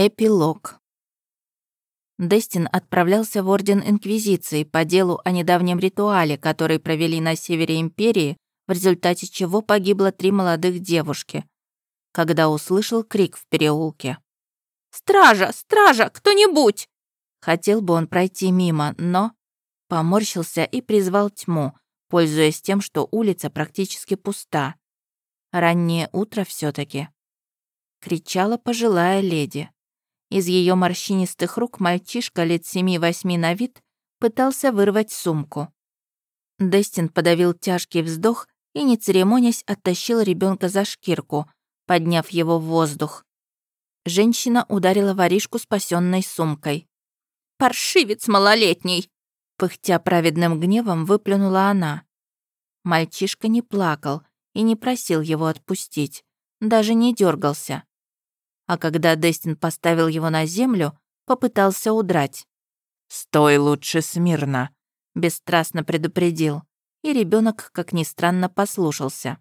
Эпилог. Дестин отправлялся в Орден Инквизиции по делу о недавнем ритуале, который провели на севере Империи, в результате чего погибло три молодых девушки, когда услышал крик в переулке. «Стража! Стража! Кто-нибудь!» Хотел бы он пройти мимо, но поморщился и призвал тьму, пользуясь тем, что улица практически пуста. Раннее утро все таки кричала пожилая леди. Из ее морщинистых рук мальчишка лет семи-восьми на вид пытался вырвать сумку. Дестин подавил тяжкий вздох и, не церемонясь, оттащил ребенка за шкирку, подняв его в воздух. Женщина ударила воришку спасенной сумкой. «Паршивец малолетний!» Пыхтя праведным гневом, выплюнула она. Мальчишка не плакал и не просил его отпустить, даже не дергался а когда Дестин поставил его на землю, попытался удрать. «Стой лучше смирно», — бесстрастно предупредил, и ребенок, как ни странно, послушался.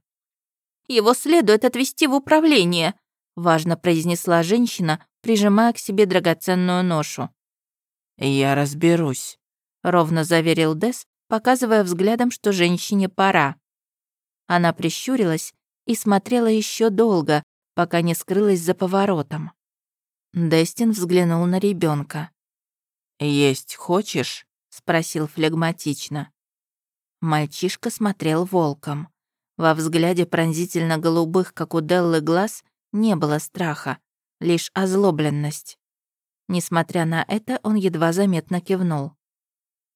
«Его следует отвезти в управление», — важно произнесла женщина, прижимая к себе драгоценную ношу. «Я разберусь», — ровно заверил Дес, показывая взглядом, что женщине пора. Она прищурилась и смотрела еще долго, пока не скрылась за поворотом. Дестин взглянул на ребенка. «Есть хочешь?» — спросил флегматично. Мальчишка смотрел волком. Во взгляде пронзительно голубых, как у Деллы, глаз не было страха, лишь озлобленность. Несмотря на это, он едва заметно кивнул.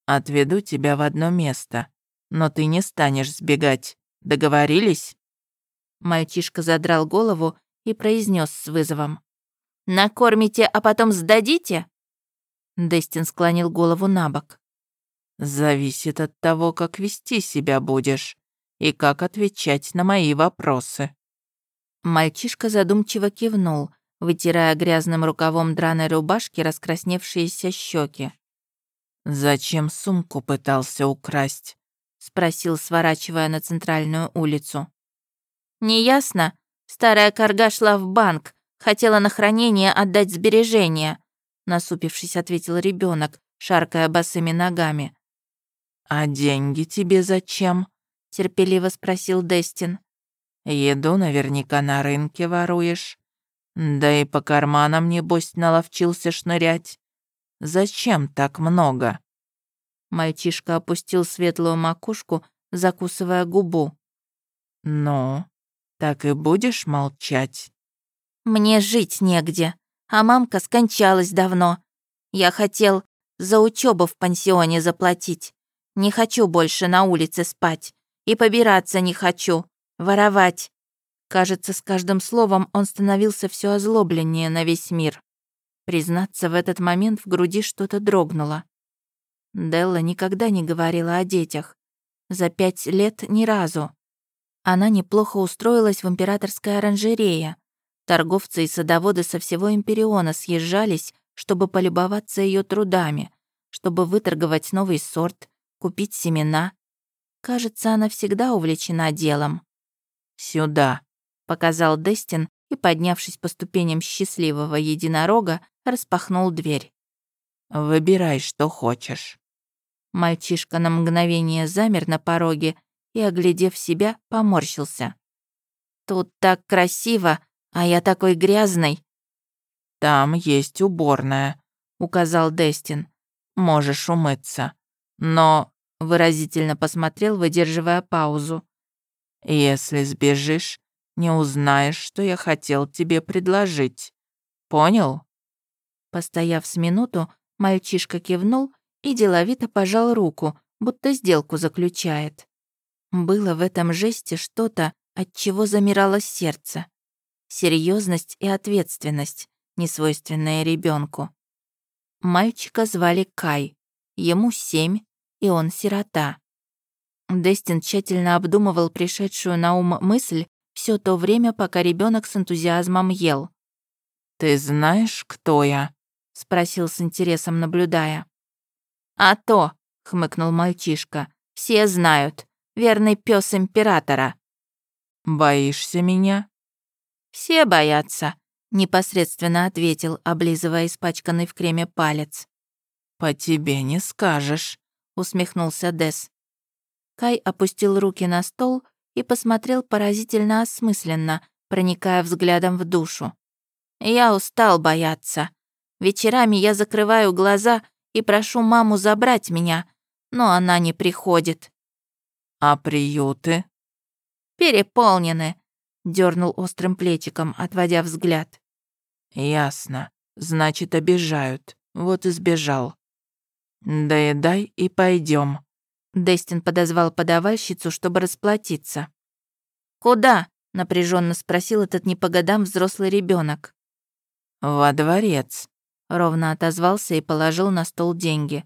«Отведу тебя в одно место, но ты не станешь сбегать. Договорились?» Мальчишка задрал голову и произнес с вызовом. «Накормите, а потом сдадите?» Дестин склонил голову на бок. «Зависит от того, как вести себя будешь и как отвечать на мои вопросы». Мальчишка задумчиво кивнул, вытирая грязным рукавом драной рубашки раскрасневшиеся щеки. «Зачем сумку пытался украсть?» — спросил, сворачивая на центральную улицу. «Неясно. Старая корга шла в банк, хотела на хранение отдать сбережения», насупившись, ответил ребенок, шаркая босыми ногами. «А деньги тебе зачем?» терпеливо спросил Дестин. «Еду наверняка на рынке воруешь. Да и по карманам, небось, наловчился шнырять. Зачем так много?» Мальчишка опустил светлую макушку, закусывая губу. «Ну, так и будешь молчать? Мне жить негде, а мамка скончалась давно. Я хотел за учебу в пансионе заплатить. Не хочу больше на улице спать. И побираться не хочу. Воровать. Кажется, с каждым словом он становился все озлобленнее на весь мир. Признаться, в этот момент в груди что-то дрогнуло. Делла никогда не говорила о детях. За пять лет ни разу. Она неплохо устроилась в императорской оранжерее. Торговцы и садоводы со всего Империона съезжались, чтобы полюбоваться ее трудами, чтобы выторговать новый сорт, купить семена. Кажется, она всегда увлечена делом. «Сюда», — показал Дестин и, поднявшись по ступеням счастливого единорога, распахнул дверь. «Выбирай, что хочешь». Мальчишка на мгновение замер на пороге и, оглядев себя, поморщился. «Тут так красиво, а я такой грязный». «Там есть уборная», — указал Дестин. «Можешь умыться. Но...» — выразительно посмотрел, выдерживая паузу. «Если сбежишь, не узнаешь, что я хотел тебе предложить. Понял?» Постояв с минуту, мальчишка кивнул и деловито пожал руку, будто сделку заключает. Было в этом жесте что-то, от чего замирало сердце. Серьезность и ответственность, несвойственная ребенку. Мальчика звали Кай. Ему семь, и он сирота. Дестин тщательно обдумывал пришедшую на ум мысль все то время, пока ребенок с энтузиазмом ел. «Ты знаешь, кто я?» — спросил с интересом, наблюдая. «А то», — хмыкнул мальчишка, — «все знают верный пес императора». «Боишься меня?» «Все боятся», непосредственно ответил, облизывая испачканный в креме палец. «По тебе не скажешь», — усмехнулся Дес. Кай опустил руки на стол и посмотрел поразительно осмысленно, проникая взглядом в душу. «Я устал бояться. Вечерами я закрываю глаза и прошу маму забрать меня, но она не приходит». «А приюты?» «Переполнены», — дернул острым плечиком, отводя взгляд. «Ясно. Значит, обижают. Вот и сбежал. Доедай и пойдем. Дестин подозвал подавальщицу, чтобы расплатиться. «Куда?» — напряженно спросил этот не по годам взрослый ребенок. «Во дворец», — ровно отозвался и положил на стол деньги.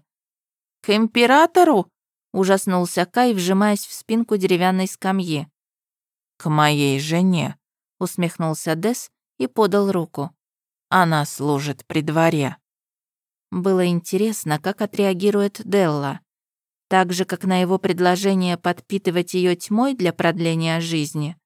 «К императору?» — ужаснулся Кай, вжимаясь в спинку деревянной скамьи. «К моей жене», — усмехнулся Дес и подал руку. «Она служит при дворе». Было интересно, как отреагирует Делла. Так же, как на его предложение подпитывать ее тьмой для продления жизни.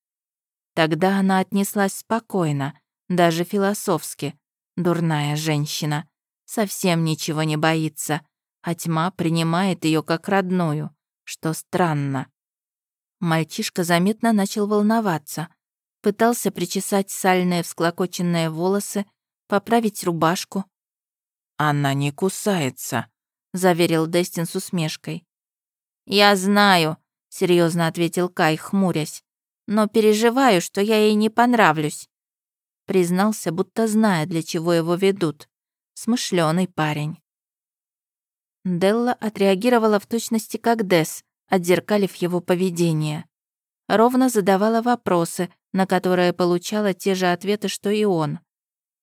Тогда она отнеслась спокойно, даже философски. Дурная женщина. Совсем ничего не боится, а тьма принимает ее как родную, что странно. Мальчишка заметно начал волноваться. Пытался причесать сальные всклокоченные волосы, поправить рубашку. «Она не кусается», — заверил Дестин с усмешкой. «Я знаю», — серьезно ответил Кай, хмурясь. «Но переживаю, что я ей не понравлюсь». Признался, будто зная, для чего его ведут. Смышленый парень. Делла отреагировала в точности как Дес, отзеркалив его поведение. Ровно задавала вопросы, на которые получала те же ответы, что и он.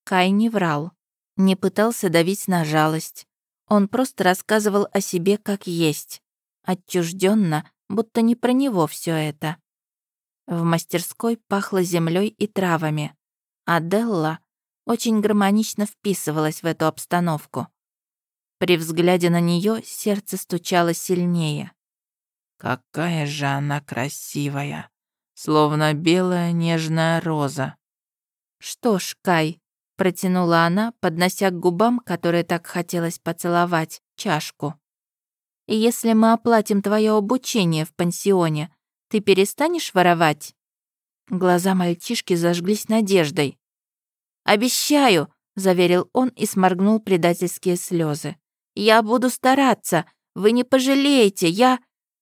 Кай не врал. Не пытался давить на жалость. Он просто рассказывал о себе как есть. Отчужденно, будто не про него все это. В мастерской пахло землей и травами. А Делла очень гармонично вписывалась в эту обстановку. При взгляде на нее сердце стучало сильнее. «Какая же она красивая! Словно белая нежная роза!» «Что ж, Кай, Протянула она, поднося к губам, которые так хотелось поцеловать, чашку. «И если мы оплатим твое обучение в пансионе, ты перестанешь воровать?» Глаза мальчишки зажглись надеждой. «Обещаю!» — заверил он и сморгнул предательские слезы. «Я буду стараться! Вы не пожалеете! Я...»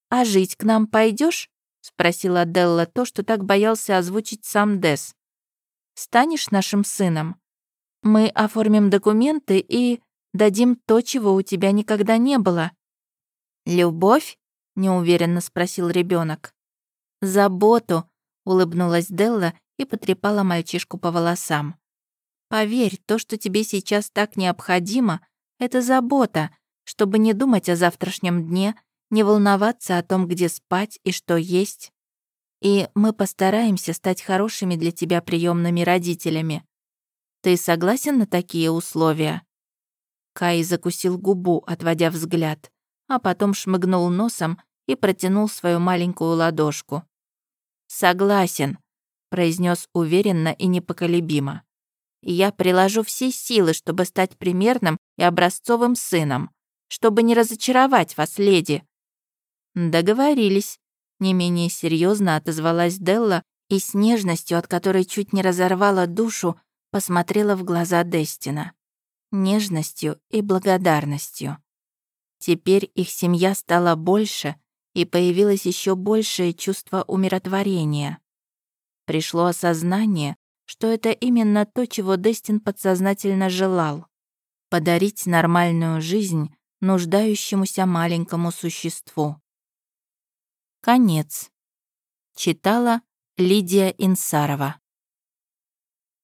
«А жить к нам пойдешь? спросила Делла то, что так боялся озвучить сам Дес. «Станешь нашим сыном?» Мы оформим документы и дадим то, чего у тебя никогда не было». «Любовь?» — неуверенно спросил ребенок. «Заботу», — улыбнулась Делла и потрепала мальчишку по волосам. «Поверь, то, что тебе сейчас так необходимо, это забота, чтобы не думать о завтрашнем дне, не волноваться о том, где спать и что есть. И мы постараемся стать хорошими для тебя приемными родителями. Ты согласен на такие условия?» Кай закусил губу, отводя взгляд, а потом шмыгнул носом и протянул свою маленькую ладошку. «Согласен», — произнес уверенно и непоколебимо. «Я приложу все силы, чтобы стать примерным и образцовым сыном, чтобы не разочаровать вас, леди». «Договорились», — не менее серьезно отозвалась Делла и с нежностью, от которой чуть не разорвала душу, посмотрела в глаза Дестина. Нежностью и благодарностью. Теперь их семья стала больше, и появилось еще большее чувство умиротворения. Пришло осознание, что это именно то, чего Дестин подсознательно желал. Подарить нормальную жизнь нуждающемуся маленькому существу. Конец. Читала Лидия Инсарова.